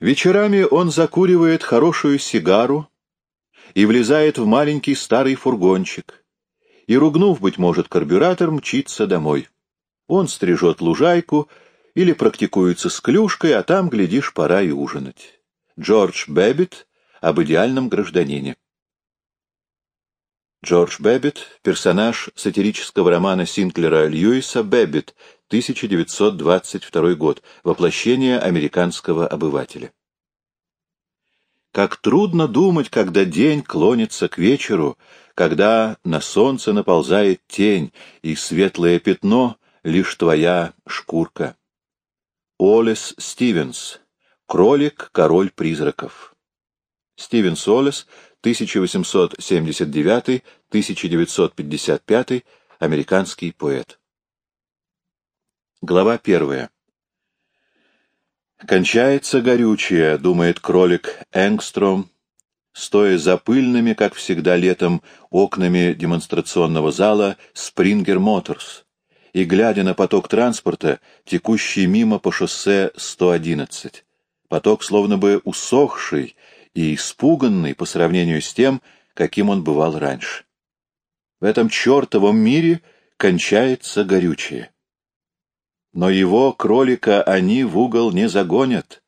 Вечерами он закуривает хорошую сигару и влезает в маленький старый фургончик, и, ругнув, быть может, карбюратор, мчится домой. Он стрижет лужайку или практикуется с клюшкой, а там, глядишь, пора и ужинать. Джордж Бэббит об идеальном гражданине. Джордж Бэббит — персонаж сатирического романа Синклера Льюиса «Бэббит», 1922 год, воплощение американского обывателя. Как трудно думать, когда день клонится к вечеру, когда на солнце наползает тень, и светлое пятно — лишь твоя шкурка. Олес Стивенс. Кролик, король призраков. Стивенс Олес, 1879-1955, американский поэт. Глава первая. Кончается горючее, думает кролик Энгстром, стоя за пыльными, как всегда летом, окнами демонстрационного зала Springer Motors и глядя на поток транспорта, текущий мимо по шоссе 111. Поток словно бы усохший и испуганный по сравнению с тем, каким он бывал раньше. В этом чертовом мире кончается горючее. Но его, кролика, они в угол не загонят.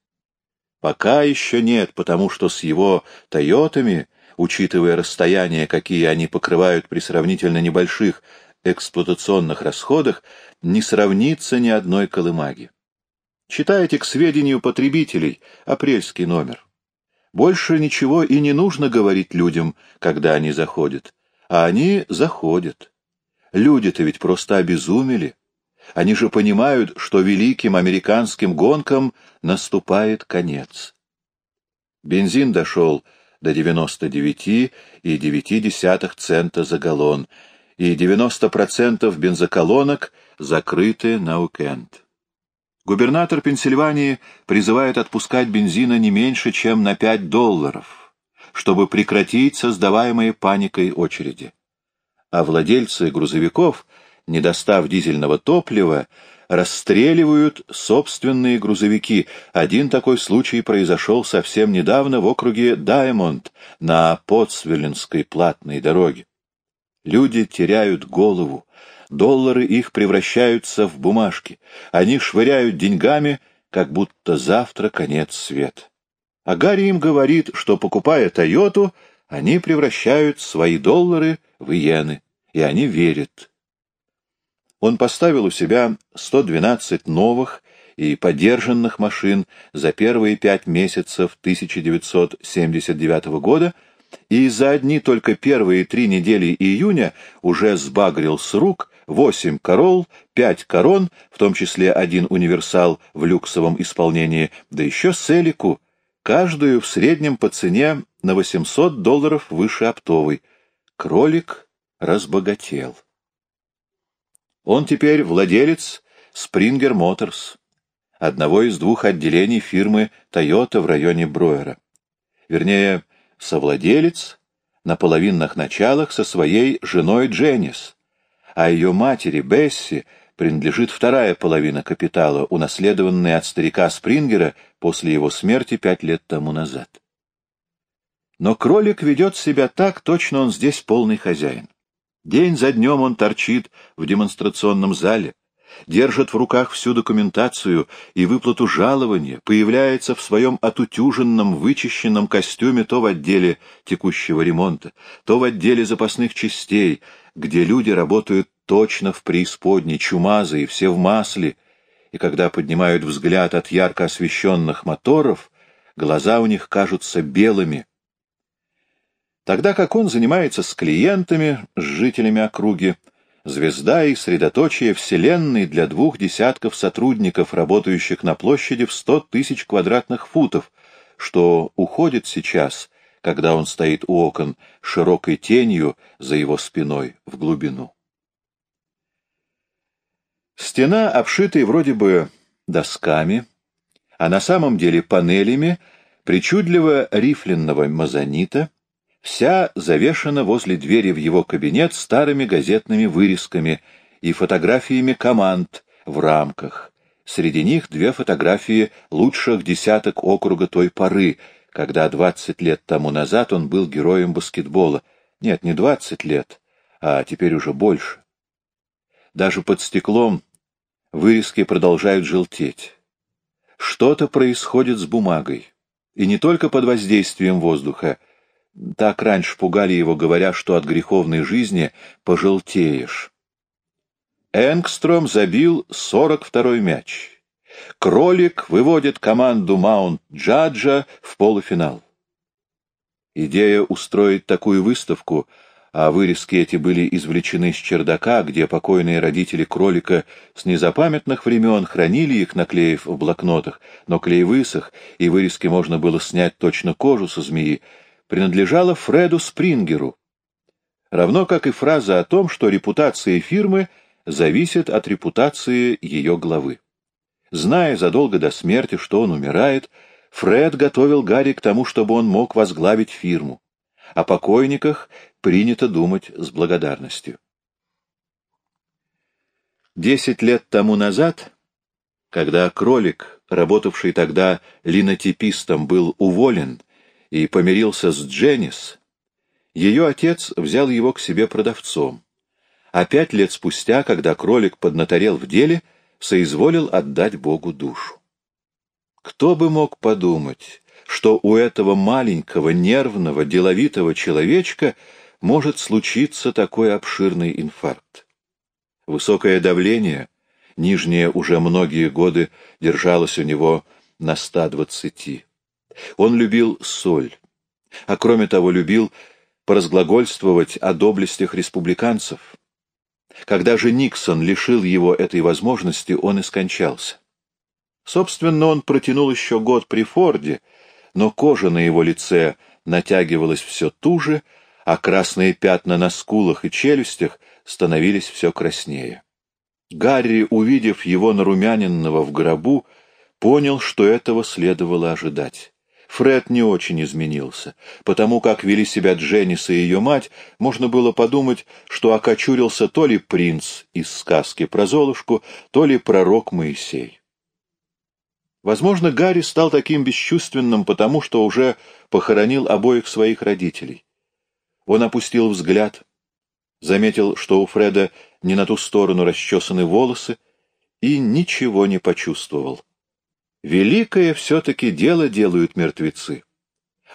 Пока еще нет, потому что с его «Тойотами», учитывая расстояния, какие они покрывают при сравнительно небольших эксплуатационных расходах, не сравнится ни одной колымаги. Читайте к сведению потребителей апрельский номер. Больше ничего и не нужно говорить людям, когда они заходят. А они заходят. Люди-то ведь просто обезумели. Они же понимают, что великим американским гонкам наступает конец. Бензин дошел до 99,9 цента за галлон, и 90% бензоколонок закрыты на уикенд. Губернатор Пенсильвании призывает отпускать бензина не меньше, чем на 5 долларов, чтобы прекратить создаваемые паникой очереди. А владельцы грузовиков — не достав дизельного топлива, расстреливают собственные грузовики. Один такой случай произошел совсем недавно в округе Даймонд на Потсвиллинской платной дороге. Люди теряют голову, доллары их превращаются в бумажки, они швыряют деньгами, как будто завтра конец свет. А Гарри им говорит, что, покупая «Тойоту», они превращают свои доллары в иены, и они верят он поставил у себя 112 новых и подержанных машин за первые пять месяцев 1979 года и за одни только первые три недели июня уже сбагрил с рук 8 корол, 5 корон, в том числе один универсал в люксовом исполнении, да еще селику, каждую в среднем по цене на 800 долларов выше оптовой. Кролик разбогател. Он теперь владелец Springer Motors, одного из двух отделений фирмы Toyota в районе Броера. Вернее, совладелец на половинных началах со своей женой Дженнис, а ее матери Бесси принадлежит вторая половина капитала, унаследованная от старика Спрингера после его смерти пять лет тому назад. Но кролик ведет себя так, точно он здесь полный хозяин. День за днем он торчит в демонстрационном зале, держит в руках всю документацию и выплату жалования, появляется в своем отутюженном, вычищенном костюме то в отделе текущего ремонта, то в отделе запасных частей, где люди работают точно в преисподней, чумазы и все в масле, и когда поднимают взгляд от ярко освещенных моторов, глаза у них кажутся белыми — тогда как он занимается с клиентами, с жителями округи, звезда и средоточие Вселенной для двух десятков сотрудников, работающих на площади в сто тысяч квадратных футов, что уходит сейчас, когда он стоит у окон, широкой тенью за его спиной в глубину. Стена, обшитая вроде бы досками, а на самом деле панелями причудливо рифленного мазонита, вся завешена возле двери в его кабинет старыми газетными вырезками и фотографиями команд в рамках, Среди них две фотографии лучших десяток округа той поры, когда 20 лет тому назад он был героем баскетбола. Нет, не 20 лет, а теперь уже больше. Даже под стеклом вырезки продолжают желтеть. Что-то происходит с бумагой. И не только под воздействием воздуха. Так раньше пугали его, говоря, что от греховной жизни пожелтеешь. Энгстром забил 42-й мяч. Кролик выводит команду Маунт-Джаджа в полуфинал. Идея устроить такую выставку, а вырезки эти были извлечены с чердака, где покойные родители кролика с незапамятных времен хранили их, наклеив в блокнотах, но клей высох, и вырезки можно было снять точно кожу со змеи, принадлежала Фреду Спрингеру. Равно как и фраза о том, что репутация фирмы — зависит от репутации ее главы. Зная задолго до смерти, что он умирает, Фред готовил Гарри к тому, чтобы он мог возглавить фирму. О покойниках принято думать с благодарностью. Десять лет тому назад, когда кролик, работавший тогда линотипистом, был уволен и помирился с Дженнис, ее отец взял его к себе продавцом а пять лет спустя, когда кролик поднаторел в деле, соизволил отдать Богу душу. Кто бы мог подумать, что у этого маленького, нервного, деловитого человечка может случиться такой обширный инфаркт? Высокое давление, нижнее уже многие годы держалось у него на 120. Он любил соль, а кроме того любил поразглагольствовать о доблестях республиканцев, когда же Никсон лишил его этой возможности, он и скончался. Собственно, он протянул еще год при Форде, но кожа на его лице натягивалась все туже, а красные пятна на скулах и челюстях становились все краснее. Гарри, увидев его нарумяненного в гробу, понял, что этого следовало ожидать. Фред не очень изменился. Потому как вели себя Дженнис и ее мать, можно было подумать, что окочурился то ли принц из сказки про Золушку, то ли пророк Моисей. Возможно, Гарри стал таким бесчувственным, потому что уже похоронил обоих своих родителей. Он опустил взгляд, заметил, что у Фреда не на ту сторону расчесаны волосы, и ничего не почувствовал. Великое все-таки дело делают мертвецы.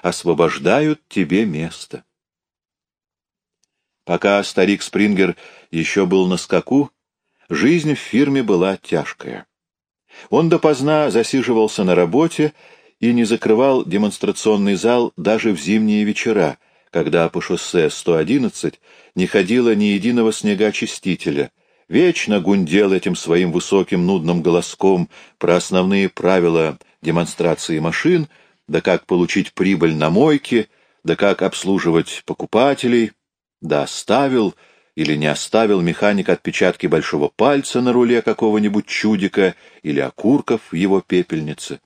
Освобождают тебе место. Пока старик Спрингер еще был на скаку, жизнь в фирме была тяжкая. Он допоздна засиживался на работе и не закрывал демонстрационный зал даже в зимние вечера, когда по шоссе 111 не ходило ни единого снегоочистителя, вечно гундел этим своим высоким нудным голоском про основные правила демонстрации машин, да как получить прибыль на мойке, да как обслуживать покупателей, да оставил или не оставил механик отпечатки большого пальца на руле какого-нибудь чудика или окурков в его пепельнице.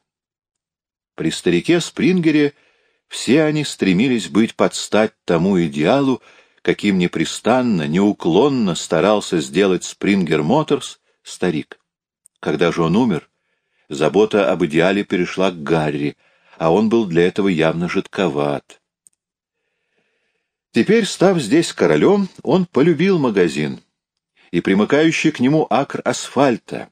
При старике Спрингере все они стремились быть под стать тому идеалу, каким непрестанно, неуклонно старался сделать Спрингер Моторс старик. Когда же он умер, забота об идеале перешла к Гарри, а он был для этого явно жидковат. Теперь, став здесь королем, он полюбил магазин и примыкающий к нему акр асфальта,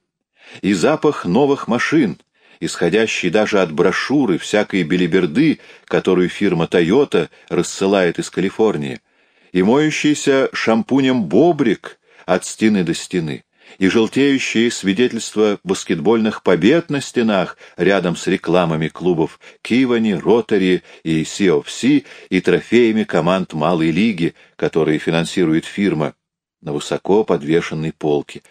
и запах новых машин, исходящий даже от брошюры всякой белиберды, которую фирма «Тойота» рассылает из Калифорнии, и моющийся шампунем бобрик от стены до стены, и желтеющие свидетельства баскетбольных побед на стенах рядом с рекламами клубов Кивани, Ротари и CFC и трофеями команд Малой Лиги, которые финансирует фирма, на высоко подвешенной полке.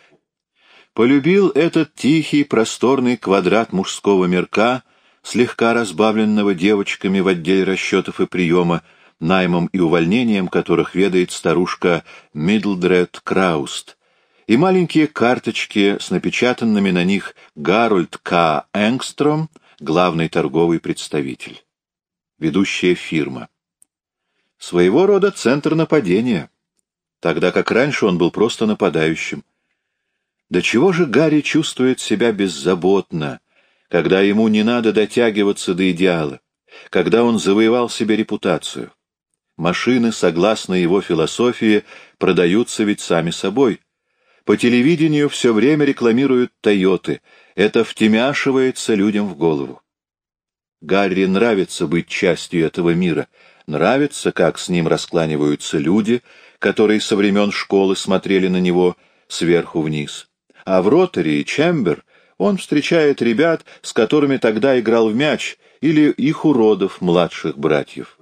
Полюбил этот тихий просторный квадрат мужского мерка, слегка разбавленного девочками в отделе расчетов и приема, наймом и увольнением которых ведает старушка Мидлдред Крауст, и маленькие карточки с напечатанными на них Гарольд К. Энгстром, главный торговый представитель. Ведущая фирма. Своего рода центр нападения, тогда как раньше он был просто нападающим. До чего же Гарри чувствует себя беззаботно, когда ему не надо дотягиваться до идеала, когда он завоевал себе репутацию? Машины, согласно его философии, продаются ведь сами собой. По телевидению все время рекламируют «Тойоты». Это втемяшивается людям в голову. Гарри нравится быть частью этого мира, нравится, как с ним раскланиваются люди, которые со времен школы смотрели на него сверху вниз. А в Ротари и Чембер он встречает ребят, с которыми тогда играл в мяч, или их уродов, младших братьев.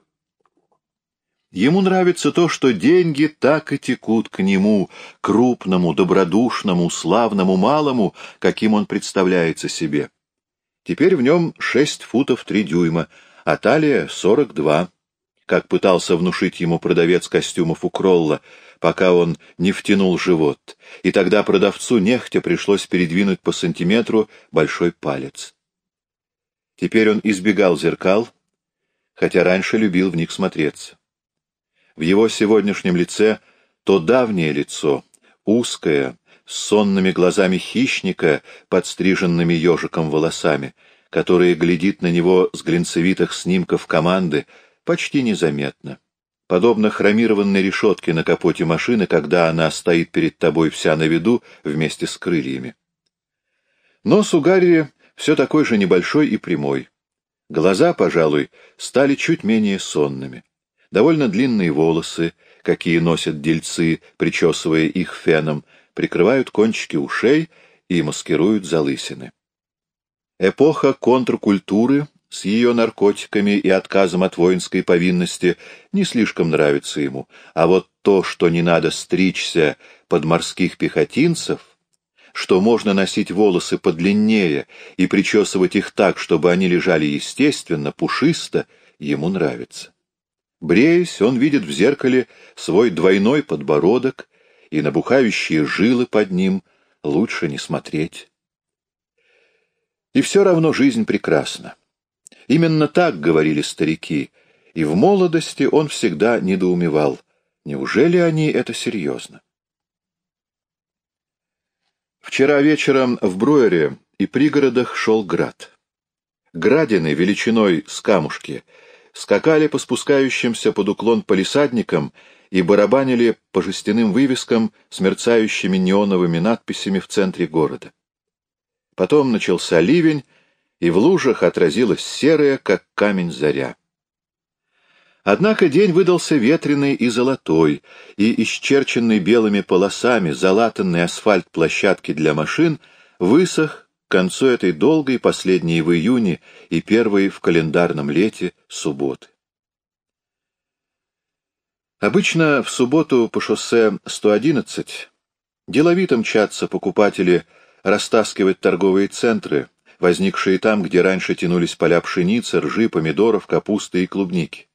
Ему нравится то, что деньги так и текут к нему, крупному, добродушному, славному малому, каким он представляется себе. Теперь в нем шесть футов три дюйма, а талия — сорок два, как пытался внушить ему продавец костюмов у Кролла, пока он не втянул живот, и тогда продавцу нехтя пришлось передвинуть по сантиметру большой палец. Теперь он избегал зеркал, хотя раньше любил в них смотреться. В его сегодняшнем лице то давнее лицо, узкое, с сонными глазами хищника, подстриженными ежиком волосами, которое глядит на него с глинцевитых снимков команды, почти незаметно. Подобно хромированной решетке на капоте машины, когда она стоит перед тобой вся на виду вместе с крыльями. Нос у Гарри все такой же небольшой и прямой. Глаза, пожалуй, стали чуть менее сонными довольно длинные волосы, какие носят дельцы, причесывая их феном, прикрывают кончики ушей и маскируют залысины. Эпоха контркультуры с ее наркотиками и отказом от воинской повинности не слишком нравится ему, а вот то, что не надо стричься под морских пехотинцев, что можно носить волосы подлиннее и причесывать их так, чтобы они лежали естественно, пушисто, ему нравится. Бреясь, он видит в зеркале свой двойной подбородок и набухающие жилы под ним лучше не смотреть. И все равно жизнь прекрасна. Именно так говорили старики, и в молодости он всегда недоумевал, неужели они это серьезно? Вчера вечером в Бруэре и пригородах шел град. Градины величиной с камушки — скакали по спускающимся под уклон полисадникам и барабанили по жестяным вывескам с мерцающими неоновыми надписями в центре города. Потом начался ливень, и в лужах отразилась серая, как камень заря. Однако день выдался ветреный и золотой, и исчерченный белыми полосами залатанный асфальт площадки для машин высох к концу этой долгой, последней в июне и первой в календарном лете, субботы. Обычно в субботу по шоссе 111 деловито мчатся покупатели растаскивать торговые центры, возникшие там, где раньше тянулись поля пшеницы, ржи, помидоров, капусты и клубники.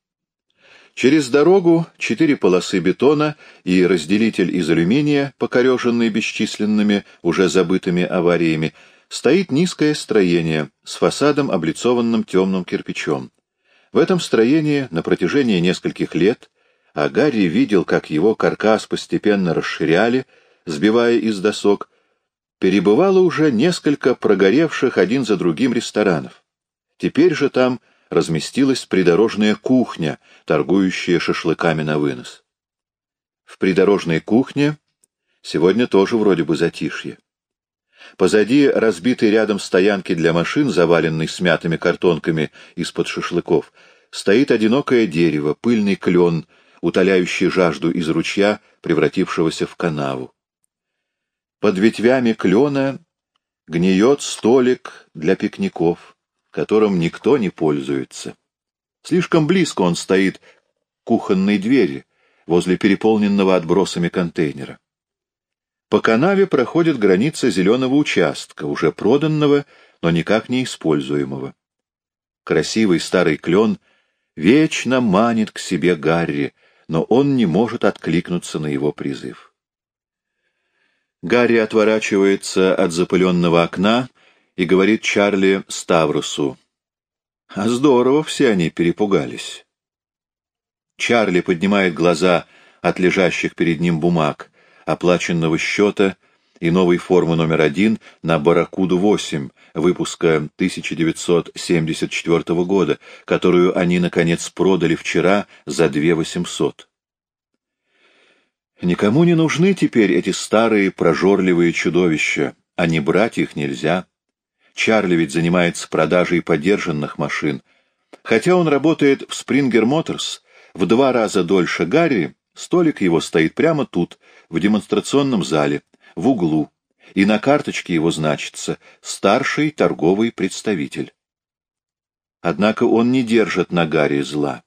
Через дорогу четыре полосы бетона и разделитель из алюминия, покореженный бесчисленными, уже забытыми авариями, стоит низкое строение с фасадом, облицованным темным кирпичом. В этом строении на протяжении нескольких лет а Гарри видел, как его каркас постепенно расширяли, сбивая из досок, перебывало уже несколько прогоревших один за другим ресторанов. Теперь же там разместилась придорожная кухня, торгующая шашлыками на вынос. В придорожной кухне сегодня тоже вроде бы затишье. Позади разбитой рядом стоянки для машин, заваленной смятыми картонками из-под шашлыков, стоит одинокое дерево, пыльный клен, утоляющий жажду из ручья, превратившегося в канаву. Под ветвями клена гниет столик для пикников, которым никто не пользуется. Слишком близко он стоит к кухонной двери, возле переполненного отбросами контейнера. По канаве проходит граница зеленого участка, уже проданного, но никак не используемого. Красивый старый клен вечно манит к себе Гарри, но он не может откликнуться на его призыв. Гарри отворачивается от запыленного окна и говорит Чарли Ставрусу. А здорово все они перепугались. Чарли поднимает глаза от лежащих перед ним бумаг оплаченного счета и новой формы номер один на «Барракуду-8» выпуска 1974 года, которую они, наконец, продали вчера за 2 800. Никому не нужны теперь эти старые прожорливые чудовища, а не брать их нельзя. Чарли ведь занимается продажей подержанных машин. Хотя он работает в Springer Motors в два раза дольше Гарри, столик его стоит прямо тут, в демонстрационном зале, в углу, и на карточке его значится «старший торговый представитель». Однако он не держит на Гарри зла.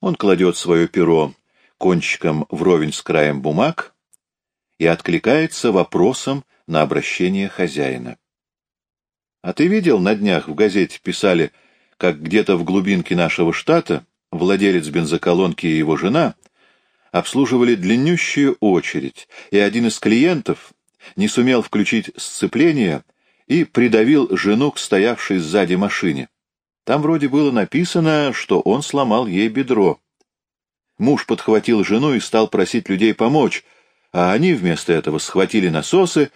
Он кладет свое перо кончиком вровень с краем бумаг и откликается вопросом на обращение хозяина. А ты видел, на днях в газете писали, как где-то в глубинке нашего штата владелец бензоколонки и его жена обслуживали длиннющую очередь, и один из клиентов не сумел включить сцепление и придавил жену к стоявшей сзади машине. Там вроде было написано, что он сломал ей бедро. Муж подхватил жену и стал просить людей помочь, а они вместо этого схватили насосы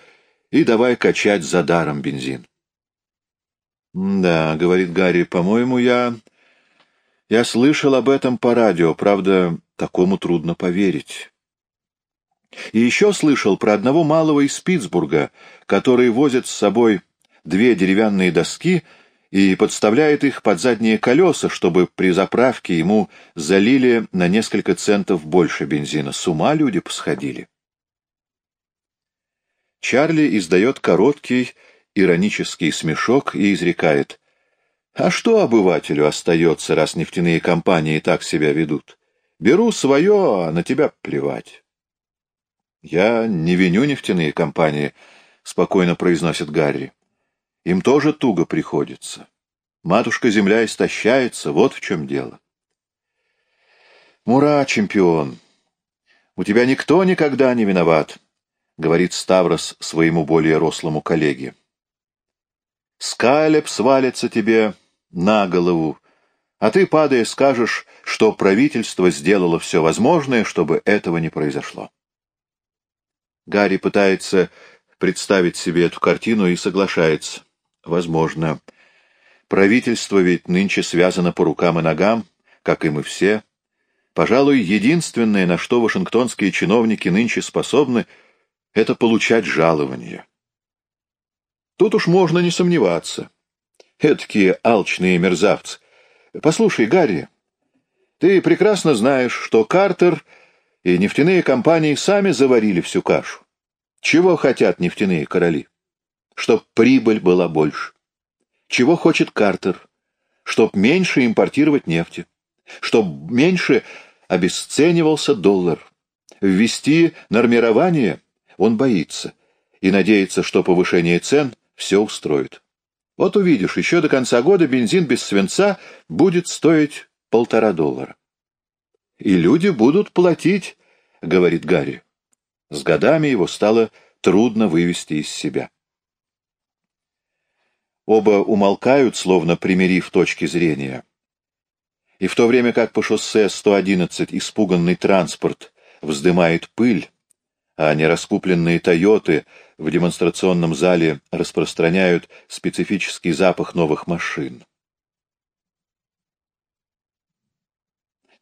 и давай качать за даром бензин. «Да», — говорит Гарри, — «по-моему, я... я слышал об этом по радио, правда, такому трудно поверить». И еще слышал про одного малого из Питтсбурга, который возит с собой две деревянные доски и подставляет их под задние колеса, чтобы при заправке ему залили на несколько центов больше бензина. С ума люди посходили. Чарли издает короткий, иронический смешок и изрекает. А что обывателю остается, раз нефтяные компании так себя ведут? Беру свое, а на тебя плевать. Я не виню нефтяные компании, — спокойно произносит Гарри. Им тоже туго приходится. Матушка-земля истощается, вот в чем дело. Мура, чемпион, у тебя никто никогда не виноват, — говорит Ставрос своему более рослому коллеге. Скалеб свалится тебе на голову, а ты, падая, скажешь, что правительство сделало все возможное, чтобы этого не произошло. Гарри пытается представить себе эту картину и соглашается. Возможно. Правительство ведь нынче связано по рукам и ногам, как и мы все. Пожалуй, единственное, на что вашингтонские чиновники нынче способны, это получать жалования. Тут уж можно не сомневаться. Эдакие алчные мерзавцы. Послушай, Гарри, ты прекрасно знаешь, что Картер и нефтяные компании сами заварили всю кашу. Чего хотят нефтяные короли? Чтоб прибыль была больше. Чего хочет Картер? Чтоб меньше импортировать нефти. Чтоб меньше обесценивался доллар. Ввести нормирование он боится и надеется, что повышение цен все устроит. Вот увидишь, еще до конца года бензин без свинца будет стоить полтора доллара. И люди будут платить, — говорит Гарри. С годами его стало трудно вывести из себя. Оба умолкают, словно примирив точки зрения. И в то время как по шоссе 111 испуганный транспорт вздымает пыль, а нераскупленные «Тойоты» в демонстрационном зале распространяют специфический запах новых машин.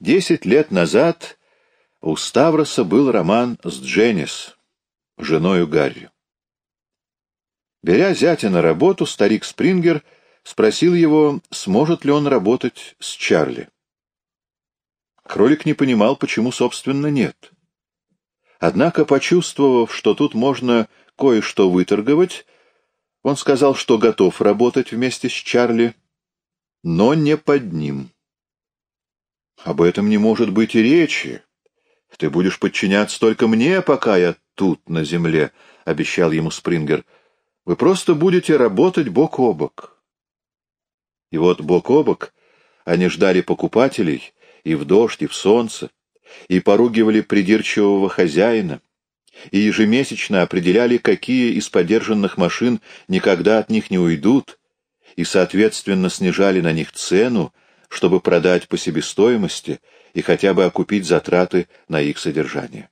Десять лет назад у Ставроса был роман с Дженнис, женою Гарри. Беря зятя на работу, старик Спрингер спросил его, сможет ли он работать с Чарли. Кролик не понимал, почему, собственно, нет. Однако, почувствовав, что тут можно кое-что выторговать, он сказал, что готов работать вместе с Чарли, но не под ним. «Об этом не может быть и речи. Ты будешь подчиняться только мне, пока я тут, на земле», — обещал ему Спрингер. «Вы просто будете работать бок о бок». И вот бок о бок они ждали покупателей и в дождь, и в солнце, и поругивали придирчивого хозяина, и ежемесячно определяли, какие из подержанных машин никогда от них не уйдут, и, соответственно, снижали на них цену, чтобы продать по себестоимости и хотя бы окупить затраты на их содержание.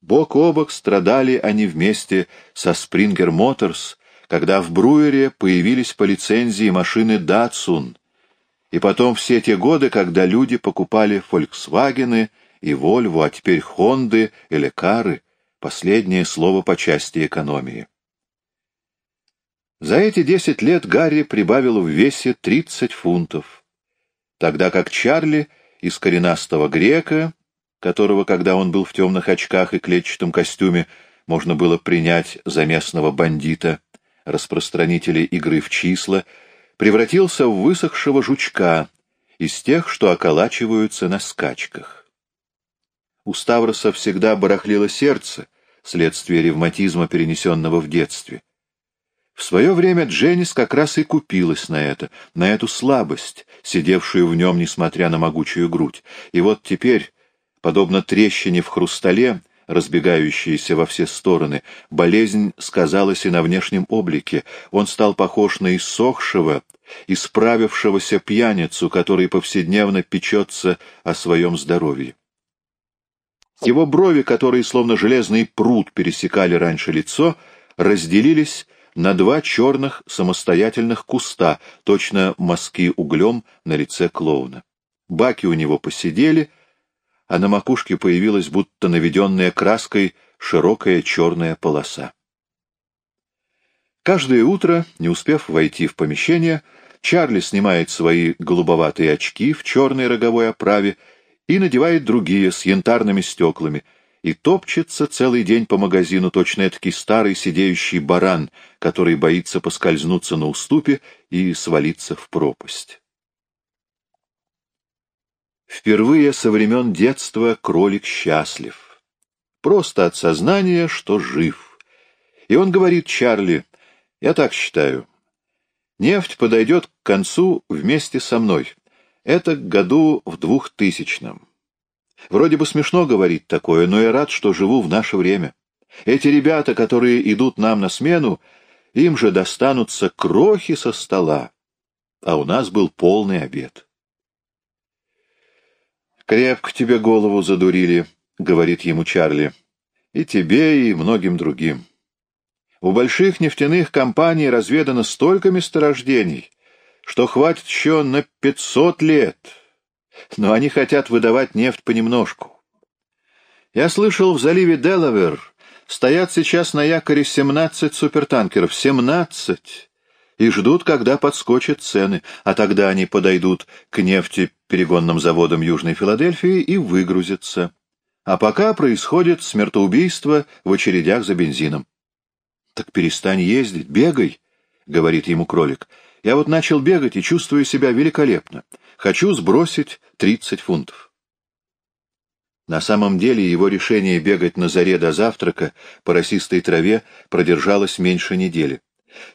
Бок о бок страдали они вместе со Springer Motors, когда в Бруере появились по лицензии машины Datsun, и потом все те годы, когда люди покупали «Фольксвагены» и «Вольву», а теперь «Хонды» или «Кары», последнее слово по части экономии. За эти десять лет Гарри прибавил в весе 30 фунтов, тогда как Чарли из коренастого грека, которого, когда он был в темных очках и клетчатом костюме, можно было принять за местного бандита, распространителя игры в числа, превратился в высохшего жучка из тех, что околачиваются на скачках. У Ставроса всегда барахлило сердце, следствие ревматизма, перенесенного в детстве. В свое время Дженнис как раз и купилась на это, на эту слабость, сидевшую в нем, несмотря на могучую грудь. И вот теперь, подобно трещине в хрустале, разбегающиеся во все стороны, болезнь сказалась и на внешнем облике. Он стал похож на иссохшего, исправившегося пьяницу, который повседневно печется о своем здоровье. Его брови, которые словно железный пруд пересекали раньше лицо, разделились на два черных самостоятельных куста, точно мазки углем на лице клоуна. Баки у него посидели, а на макушке появилась будто наведенная краской широкая черная полоса. Каждое утро, не успев войти в помещение, Чарли снимает свои голубоватые очки в черной роговой оправе и надевает другие с янтарными стеклами — и топчется целый день по магазину точно этакий старый сидеющий баран, который боится поскользнуться на уступе и свалиться в пропасть. Впервые со времен детства кролик счастлив. Просто от сознания, что жив. И он говорит Чарли, я так считаю, нефть подойдет к концу вместе со мной. Это к году в двухтысячном. Вроде бы смешно говорить такое, но я рад, что живу в наше время. Эти ребята, которые идут нам на смену, им же достанутся крохи со стола, а у нас был полный обед. «Крепко тебе голову задурили», — говорит ему Чарли, — «и тебе, и многим другим. У больших нефтяных компаний разведано столько месторождений, что хватит еще на пятьсот лет» но они хотят выдавать нефть понемножку. Я слышал, в заливе Делавер стоят сейчас на якоре 17 супертанкеров. 17! И ждут, когда подскочат цены, а тогда они подойдут к нефтеперегонным заводам Южной Филадельфии и выгрузятся. А пока происходит смертоубийство в очередях за бензином. — Так перестань ездить, бегай, — говорит ему кролик. — Я вот начал бегать и чувствую себя великолепно. Хочу сбросить 30 фунтов. На самом деле его решение бегать на заре до завтрака по росистой траве продержалось меньше недели.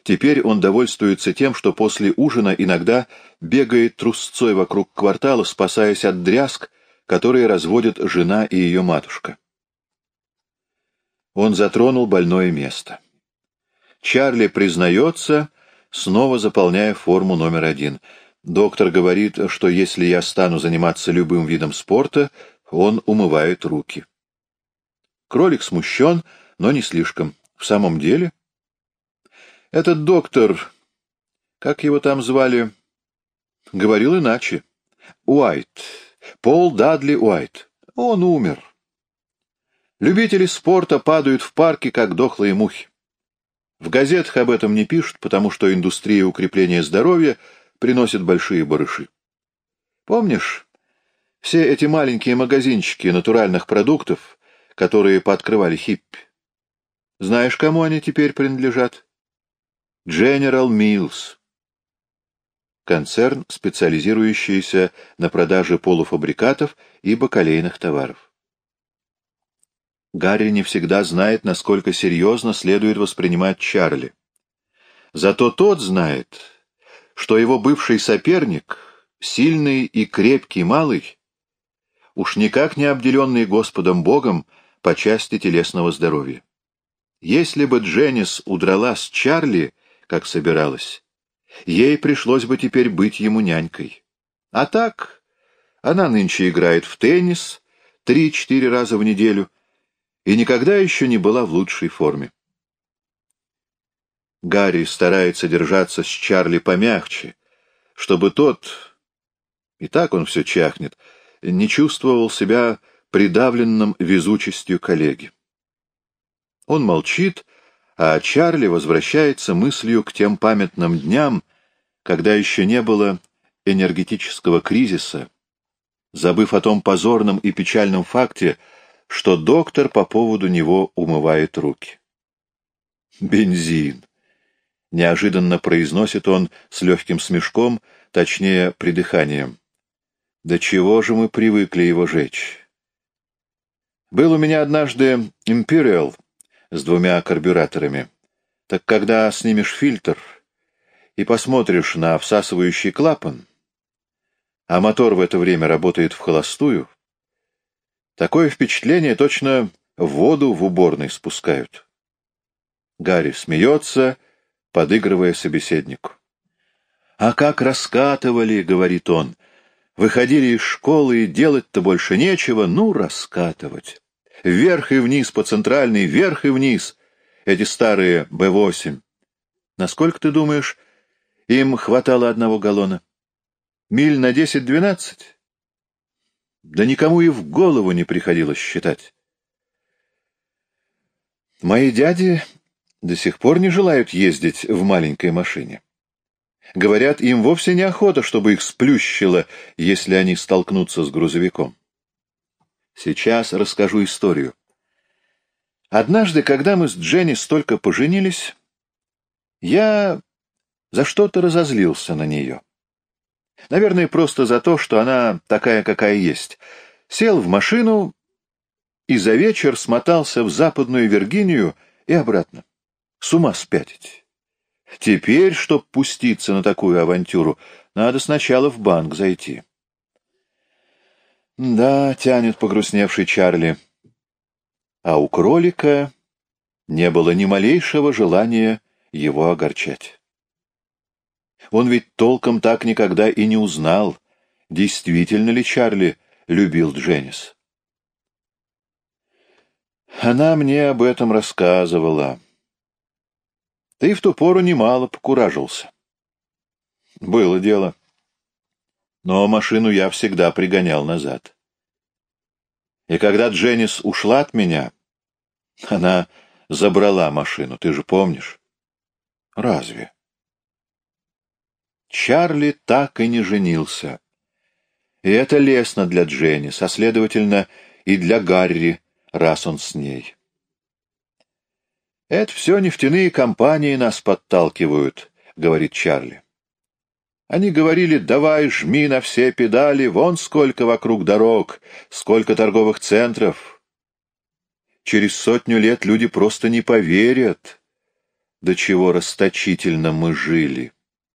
Теперь он довольствуется тем, что после ужина иногда бегает трусцой вокруг квартала, спасаясь от дрязг, которые разводят жена и ее матушка. Он затронул больное место. Чарли признается, снова заполняя форму номер один — Доктор говорит, что если я стану заниматься любым видом спорта, он умывает руки. Кролик смущен, но не слишком. В самом деле? Этот доктор, как его там звали, говорил иначе. Уайт. Пол Дадли Уайт. Он умер. Любители спорта падают в парке, как дохлые мухи. В газетах об этом не пишут, потому что индустрия укрепления здоровья — приносит большие барыши. Помнишь, все эти маленькие магазинчики натуральных продуктов, которые пооткрывали хиппи? Знаешь, кому они теперь принадлежат? General Mills. Концерн, специализирующийся на продаже полуфабрикатов и бакалейных товаров. Гарри не всегда знает, насколько серьезно следует воспринимать Чарли. Зато тот знает, что его бывший соперник, сильный и крепкий малый, уж никак не обделенный Господом Богом по части телесного здоровья. Если бы Дженнис удрала с Чарли, как собиралась, ей пришлось бы теперь быть ему нянькой. А так, она нынче играет в теннис три-четыре раза в неделю и никогда еще не была в лучшей форме. Гарри старается держаться с Чарли помягче, чтобы тот, и так он все чахнет, не чувствовал себя придавленным везучестью коллеги. Он молчит, а Чарли возвращается мыслью к тем памятным дням, когда еще не было энергетического кризиса, забыв о том позорном и печальном факте, что доктор по поводу него умывает руки. «Бензин!» — неожиданно произносит он с легким смешком, точнее, придыханием. «До чего же мы привыкли его жечь?» Был у меня однажды «Империал» с двумя карбюраторами. Так когда снимешь фильтр и посмотришь на всасывающий клапан, а мотор в это время работает в холостую, такое впечатление точно воду в уборной спускают. Гарри смеется, подыгрывая собеседнику. «А как раскатывали», — говорит он, — «выходили из школы, и делать-то больше нечего, ну, раскатывать. Вверх и вниз по центральной, вверх и вниз. Эти старые Б-8. Насколько, ты думаешь, им хватало одного галлона?» Миль на десять-двенадцать? Да никому и в голову не приходилось считать. Мои дяди до сих пор не желают ездить в маленькой машине. Говорят, им вовсе неохота, чтобы их сплющило, если они столкнутся с грузовиком. Сейчас расскажу историю. Однажды, когда мы с Дженни столько поженились, я за что-то разозлился на нее. Наверное, просто за то, что она такая, какая есть. Сел в машину и за вечер смотался в Западную Виргинию и обратно. С ума спятить. Теперь, чтоб пуститься на такую авантюру, надо сначала в банк зайти. Да, тянет погрустневший Чарли. А у кролика не было ни малейшего желания его огорчать. Он ведь толком так никогда и не узнал, действительно ли Чарли любил Дженнис. Она мне об этом рассказывала. Ты в ту пору немало покуражился. Было дело. Но машину я всегда пригонял назад. И когда Дженнис ушла от меня, она забрала машину, ты же помнишь? Разве? Чарли так и не женился. И это лестно для Дженни, а следовательно, и для Гарри, раз он с ней. «Это все нефтяные компании нас подталкивают», — говорит Чарли. Они говорили, давай, жми на все педали, вон сколько вокруг дорог, сколько торговых центров. Через сотню лет люди просто не поверят, до чего расточительно мы жили.